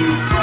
you